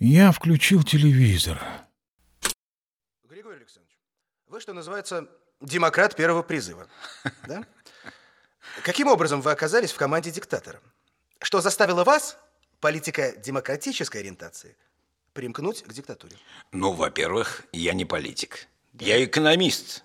Я включил телевизор. Григорий Александрович, вы, что называется, демократ первого призыва, да? Каким образом вы оказались в команде диктатора? Что заставило вас, политика демократической ориентации, примкнуть к диктатуре? Ну, во-первых, я не политик. Я экономист.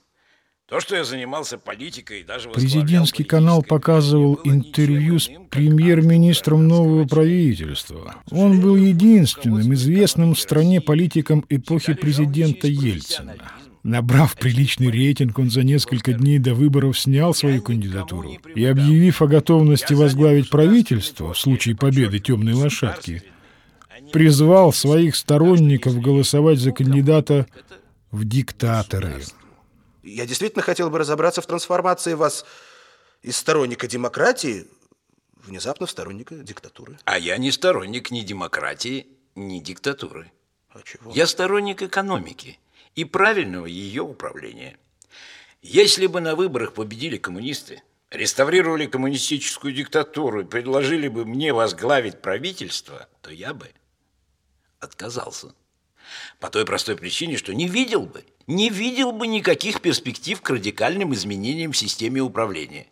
То, что я занимался политикой, даже Президентский канал показывал интервью с премьер-министром нового правительства. Он был единственным известным в стране политиком эпохи президента Ельцина. Набрав приличный рейтинг, он за несколько дней до выборов снял свою кандидатуру и, объявив о готовности возглавить правительство в случае победы темной лошадки, призвал своих сторонников голосовать за кандидата в диктаторы. Я действительно хотел бы разобраться в трансформации вас из сторонника демократии внезапно в сторонника диктатуры. А я не сторонник ни демократии, ни диктатуры. А чего? Я сторонник экономики и правильного ее управления. Если бы на выборах победили коммунисты, реставрировали коммунистическую диктатуру и предложили бы мне возглавить правительство, то я бы отказался. По той простой причине, что не видел бы, не видел бы никаких перспектив к радикальным изменениям в системе управления.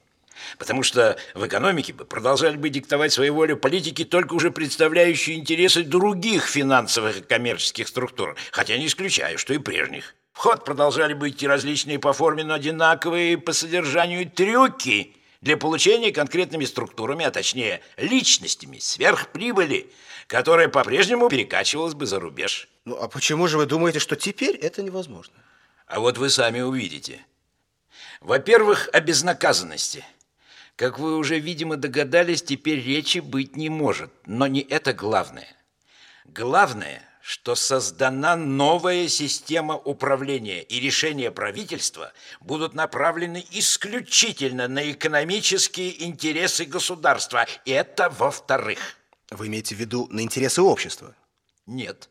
Потому что в экономике бы продолжали бы диктовать свою волю политики, только уже представляющие интересы других финансовых и коммерческих структур, хотя не исключаю, что и прежних. В ход продолжали бы идти различные по форме, но одинаковые по содержанию трюки для получения конкретными структурами, а точнее личностями сверхприбыли, которая по-прежнему перекачивалась бы за рубеж. Ну, а почему же вы думаете, что теперь это невозможно? А вот вы сами увидите. Во-первых, о безнаказанности. Как вы уже, видимо, догадались, теперь речи быть не может. Но не это главное. Главное, что создана новая система управления, и решения правительства будут направлены исключительно на экономические интересы государства. И это во-вторых. Вы имеете в виду на интересы общества? Нет.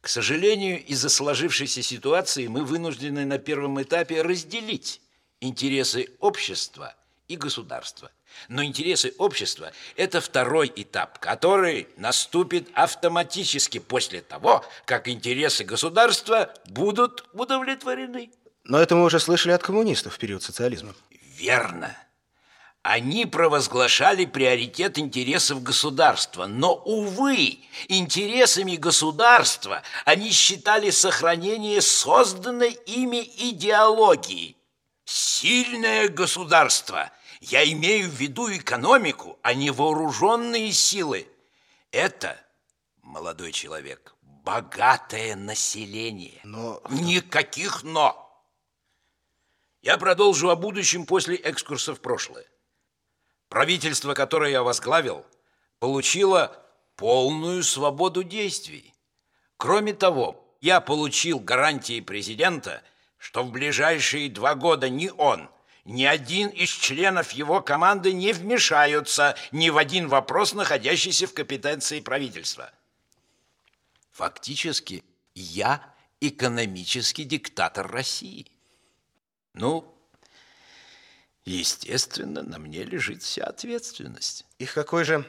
К сожалению, из-за сложившейся ситуации мы вынуждены на первом этапе разделить интересы общества и государства. Но интересы общества – это второй этап, который наступит автоматически после того, как интересы государства будут удовлетворены. Но это мы уже слышали от коммунистов в период социализма. Верно. Они провозглашали приоритет интересов государства, но, увы, интересами государства они считали сохранение созданной ими идеологии. Сильное государство, я имею в виду экономику, а не вооруженные силы. Это, молодой человек, богатое население. Но... Никаких «но». Я продолжу о будущем после экскурса в прошлое. Правительство, которое я возглавил, получило полную свободу действий. Кроме того, я получил гарантии президента, что в ближайшие два года ни он, ни один из членов его команды не вмешаются ни в один вопрос, находящийся в компетенции правительства. Фактически, я экономический диктатор России. Ну, Естественно, на мне лежит вся ответственность. И какой же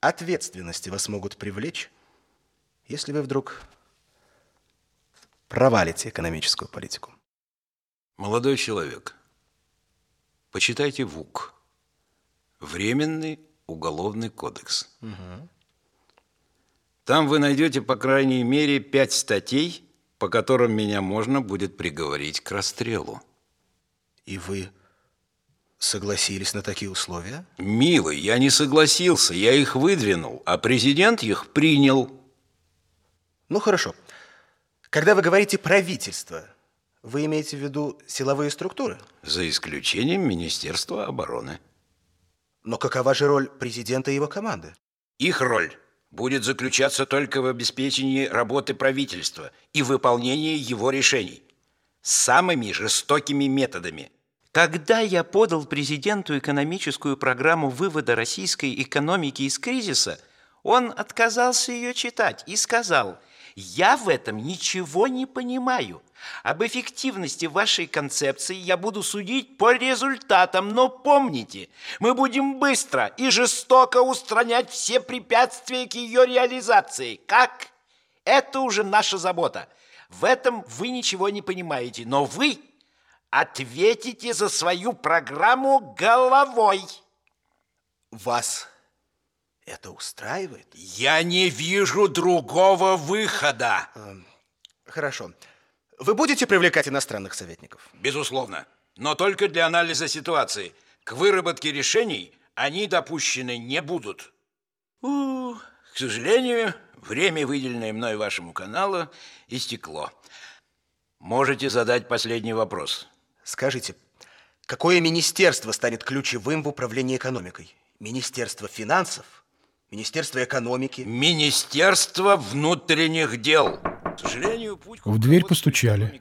ответственности вас могут привлечь, если вы вдруг провалите экономическую политику? Молодой человек, почитайте ВУК. Временный уголовный кодекс. Угу. Там вы найдете, по крайней мере, пять статей, по которым меня можно будет приговорить к расстрелу. И вы согласились на такие условия? Милый, я не согласился, я их выдвинул, а президент их принял. Ну, хорошо. Когда вы говорите «правительство», вы имеете в виду силовые структуры? За исключением Министерства обороны. Но какова же роль президента и его команды? Их роль будет заключаться только в обеспечении работы правительства и выполнении его решений самыми жестокими методами – когда я подал президенту экономическую программу вывода российской экономики из кризиса, он отказался ее читать и сказал, Я в этом ничего не понимаю. Об эффективности вашей концепции я буду судить по результатам, но помните, мы будем быстро и жестоко устранять все препятствия к ее реализации. Как? Это уже наша забота. В этом вы ничего не понимаете, но вы ответите за свою программу головой. Вас это устраивает? Я не вижу другого выхода. Хорошо. Вы будете привлекать иностранных советников? Безусловно. Но только для анализа ситуации. К выработке решений они допущены не будут. У, к сожалению, время, выделенное мной вашему каналу, истекло. Можете задать последний вопрос. Скажите, какое министерство станет ключевым в управлении экономикой? Министерство финансов? Министерство экономики? Министерство внутренних дел. К сожалению, путь В дверь постучали.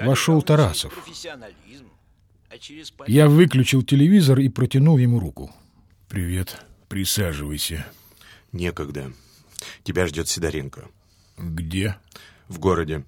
Вошел Тарасов. А Я выключил телевизор и протянул ему руку. Привет. Присаживайся. Некогда. Тебя ждет Сидоренко. Где? В городе.